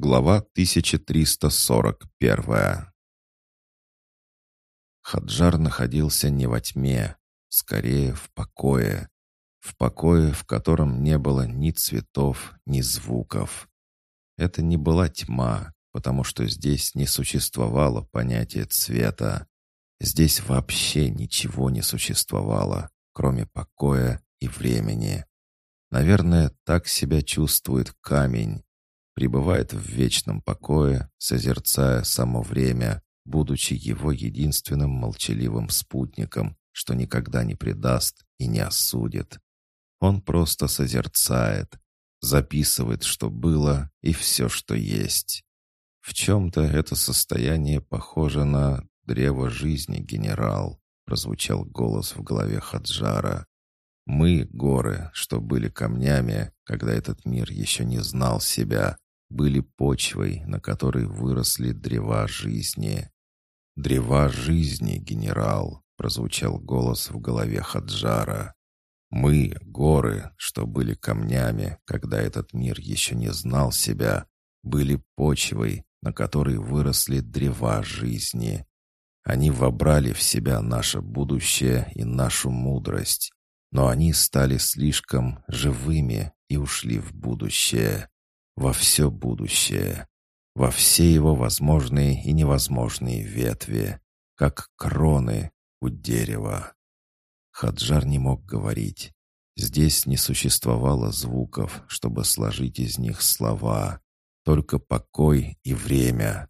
Глава 1341 Хаджар находился не во тьме, скорее в покое. В покое, в котором не было ни цветов, ни звуков. Это не была тьма, потому что здесь не существовало понятия цвета. Здесь вообще ничего не существовало, кроме покоя и времени. Наверное, так себя чувствует камень, пребывает в вечном покое, созерцая само время, будучи его единственным молчаливым спутником, что никогда не предаст и не осудит. Он просто созерцает, записывает, что было, и все, что есть. В чем-то это состояние похоже на «древо жизни, генерал», прозвучал голос в голове Хаджара. «Мы, горы, что были камнями, когда этот мир еще не знал себя, были почвой, на которой выросли древа жизни. «Древа жизни, генерал!» — прозвучал голос в голове Хаджара. «Мы, горы, что были камнями, когда этот мир еще не знал себя, были почвой, на которой выросли древа жизни. Они вобрали в себя наше будущее и нашу мудрость, но они стали слишком живыми и ушли в будущее во все будущее, во все его возможные и невозможные ветви, как кроны у дерева. Хаджар не мог говорить. Здесь не существовало звуков, чтобы сложить из них слова, только покой и время.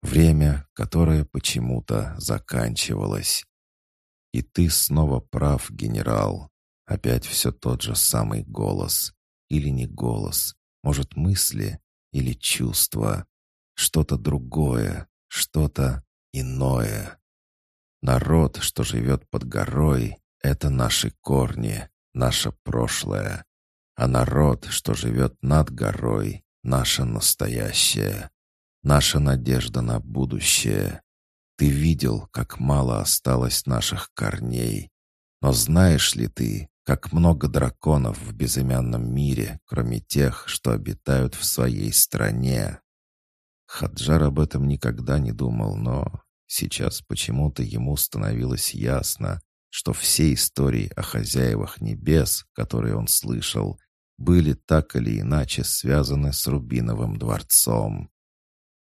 Время, которое почему-то заканчивалось. И ты снова прав, генерал. Опять все тот же самый голос. Или не голос, может, мысли или чувства. Что-то другое, что-то иное. Народ, что живет под горой, это наши корни, наше прошлое. А народ, что живет над горой, наше настоящее. Наша надежда на будущее. Ты видел, как мало осталось наших корней. Но знаешь ли ты, как много драконов в безымянном мире, кроме тех, что обитают в своей стране. Хаджар об этом никогда не думал, но сейчас почему-то ему становилось ясно, что все истории о хозяевах небес, которые он слышал, были так или иначе связаны с Рубиновым дворцом.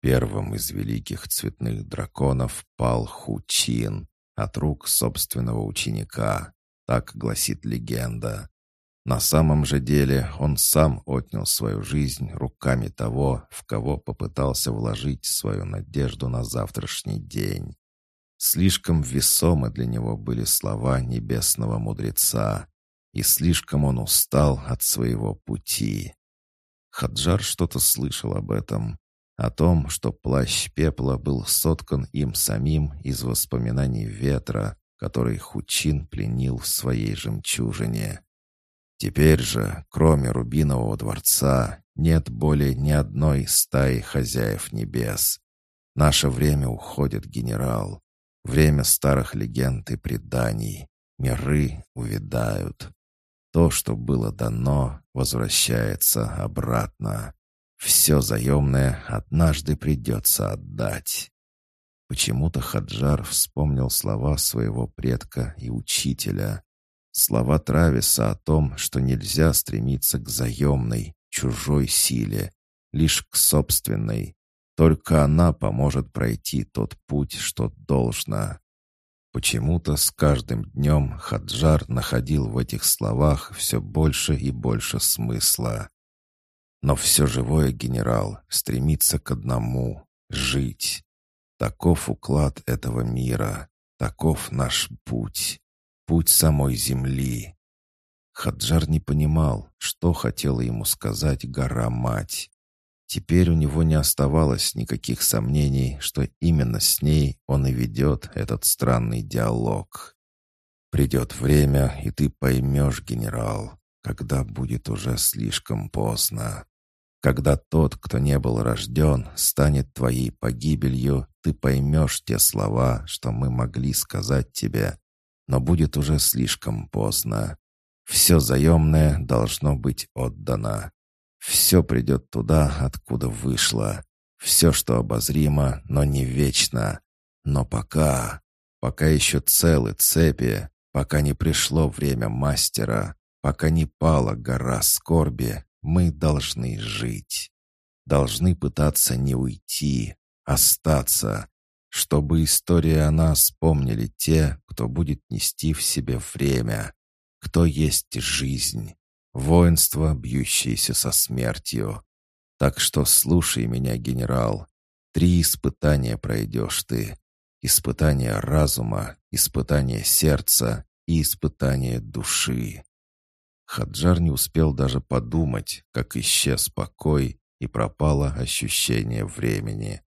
Первым из великих цветных драконов пал Хучин от рук собственного ученика. Так гласит легенда. На самом же деле он сам отнял свою жизнь руками того, в кого попытался вложить свою надежду на завтрашний день. Слишком весомы для него были слова небесного мудреца, и слишком он устал от своего пути. Хаджар что-то слышал об этом, о том, что плащ пепла был соткан им самим из воспоминаний ветра, который Хучин пленил в своей жемчужине. Теперь же, кроме Рубинового дворца, нет более ни одной стаи хозяев небес. Наше время уходит, генерал. Время старых легенд и преданий. Миры увядают. То, что было дано, возвращается обратно. Все заемное однажды придется отдать. Почему-то Хаджар вспомнил слова своего предка и учителя. Слова Трависа о том, что нельзя стремиться к заемной, чужой силе, лишь к собственной. Только она поможет пройти тот путь, что должно. Почему-то с каждым днем Хаджар находил в этих словах все больше и больше смысла. Но все живое генерал стремится к одному — жить. Таков уклад этого мира, таков наш путь, путь самой земли. Хаджар не понимал, что хотела ему сказать гора-мать. Теперь у него не оставалось никаких сомнений, что именно с ней он и ведет этот странный диалог. «Придет время, и ты поймешь, генерал, когда будет уже слишком поздно». Когда тот, кто не был рожден, станет твоей погибелью, ты поймешь те слова, что мы могли сказать тебе, но будет уже слишком поздно. Все заемное должно быть отдано. Все придет туда, откуда вышло. Все, что обозримо, но не вечно. Но пока, пока еще целы цепи, пока не пришло время мастера, пока не пала гора скорби, мы должны жить. Должны пытаться не уйти, остаться, чтобы история о нас помнили те, кто будет нести в себе время, кто есть жизнь, воинство, бьющееся со смертью. Так что слушай меня, генерал. Три испытания пройдешь ты. Испытание разума, испытание сердца и испытание души. Хаджар не успел даже подумать, как исчез покой и пропало ощущение времени.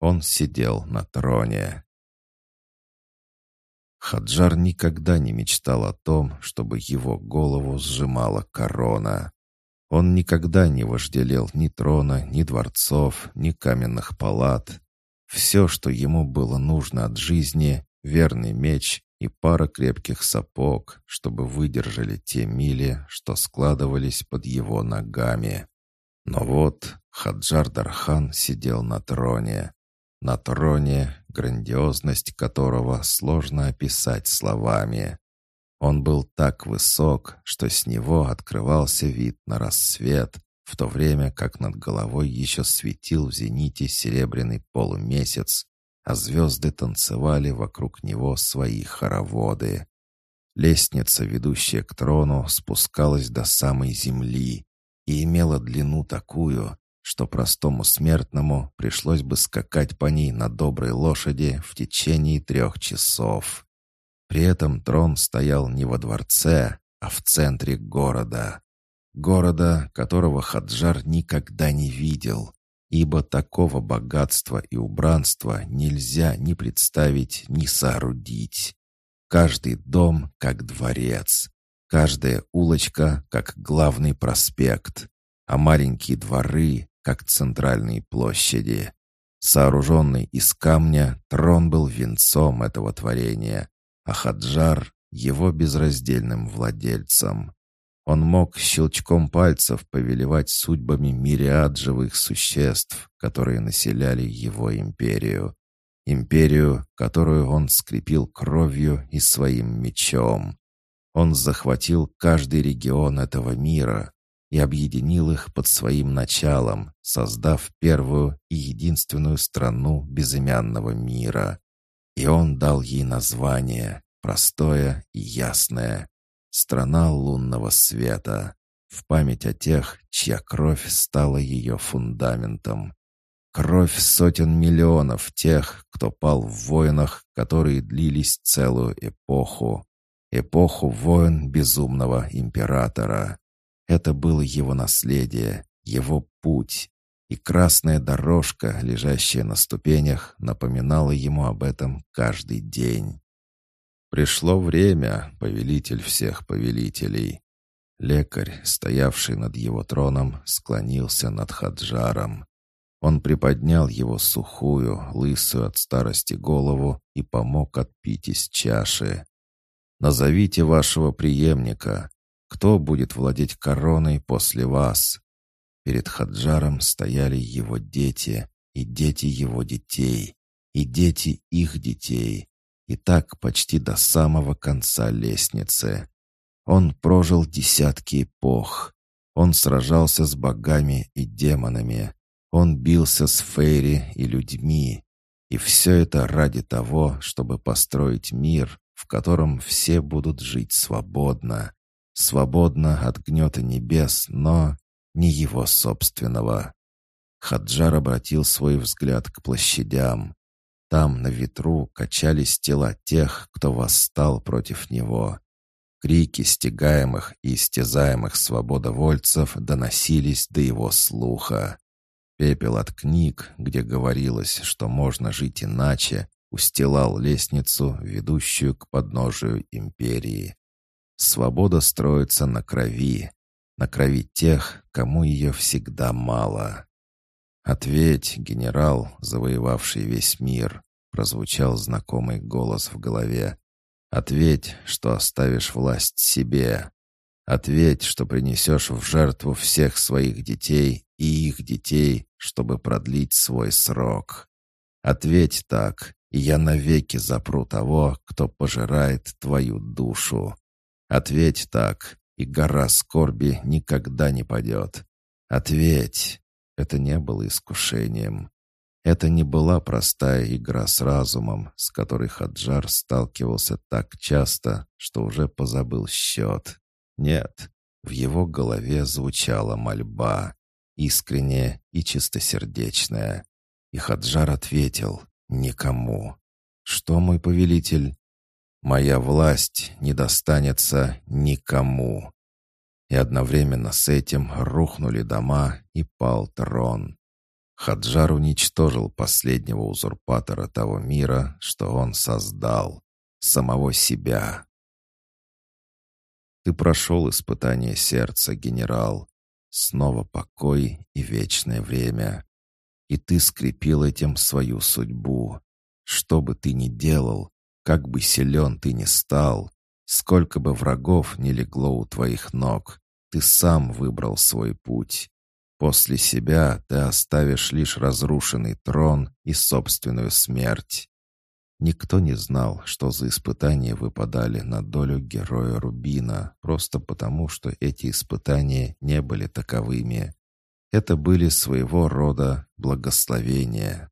Он сидел на троне. Хаджар никогда не мечтал о том, чтобы его голову сжимала корона. Он никогда не вожделел ни трона, ни дворцов, ни каменных палат. Все, что ему было нужно от жизни, верный меч и пара крепких сапог, чтобы выдержали те мили, что складывались под его ногами. Но вот Хаджар Дархан сидел на троне. На троне, грандиозность которого сложно описать словами. Он был так высок, что с него открывался вид на рассвет, в то время как над головой еще светил в зените серебряный полумесяц, а звезды танцевали вокруг него свои хороводы. Лестница, ведущая к трону, спускалась до самой земли и имела длину такую, что простому смертному пришлось бы скакать по ней на доброй лошади в течение трех часов. При этом трон стоял не во дворце, а в центре города. Города, которого Хаджар никогда не видел, ибо такого богатства и убранства нельзя ни представить, ни соорудить. Каждый дом как дворец, каждая улочка как главный проспект, а маленькие дворы как центральные площади. Сооруженный из камня, трон был венцом этого творения, а Хаджар — его безраздельным владельцем. Он мог щелчком пальцев повелевать судьбами мириад живых существ, которые населяли его империю. Империю, которую он скрепил кровью и своим мечом. Он захватил каждый регион этого мира и объединил их под своим началом, создав первую и единственную страну безымянного мира. И он дал ей название, простое и ясное. Страна лунного света, в память о тех, чья кровь стала ее фундаментом. Кровь сотен миллионов тех, кто пал в войнах, которые длились целую эпоху. Эпоху войн безумного императора. Это было его наследие, его путь, и красная дорожка, лежащая на ступенях, напоминала ему об этом каждый день. Пришло время, повелитель всех повелителей. Лекарь, стоявший над его троном, склонился над Хаджаром. Он приподнял его сухую, лысую от старости голову и помог отпить из чаши. «Назовите вашего преемника. Кто будет владеть короной после вас?» Перед Хаджаром стояли его дети, и дети его детей, и дети их детей, и так почти до самого конца лестницы. Он прожил десятки эпох. Он сражался с богами и демонами. Он бился с Фейри и людьми. И все это ради того, чтобы построить мир, в котором все будут жить свободно. Свободно от гнета небес, но не его собственного. Хаджар обратил свой взгляд к площадям. Там на ветру качались тела тех, кто восстал против него. Крики стягаемых и истязаемых свободовольцев доносились до его слуха. Пепел от книг, где говорилось, что можно жить иначе, устилал лестницу, ведущую к подножию империи. Свобода строится на крови, на крови тех, кому ее всегда мало. «Ответь, генерал, завоевавший весь мир», — прозвучал знакомый голос в голове. «Ответь, что оставишь власть себе. Ответь, что принесешь в жертву всех своих детей и их детей, чтобы продлить свой срок. Ответь так, и я навеки запру того, кто пожирает твою душу. Ответь так, и гора скорби никогда не падет. Ответь. Это не было искушением. Это не была простая игра с разумом, с которой Хаджар сталкивался так часто, что уже позабыл счет. Нет, в его голове звучала мольба, искренняя и чистосердечная. И Хаджар ответил «Никому». «Что, мой повелитель?» «Моя власть не достанется никому». И одновременно с этим рухнули дома и пал трон. Хаджар уничтожил последнего узурпатора того мира, что он создал, самого себя. Ты прошел испытание сердца, генерал. Снова покой и вечное время. И ты скрепил этим свою судьбу. Что бы ты ни делал, как бы силен ты ни стал, сколько бы врагов не легло у твоих ног, ты сам выбрал свой путь. После себя ты оставишь лишь разрушенный трон и собственную смерть. Никто не знал, что за испытания выпадали на долю героя Рубина, просто потому, что эти испытания не были таковыми. Это были своего рода благословения.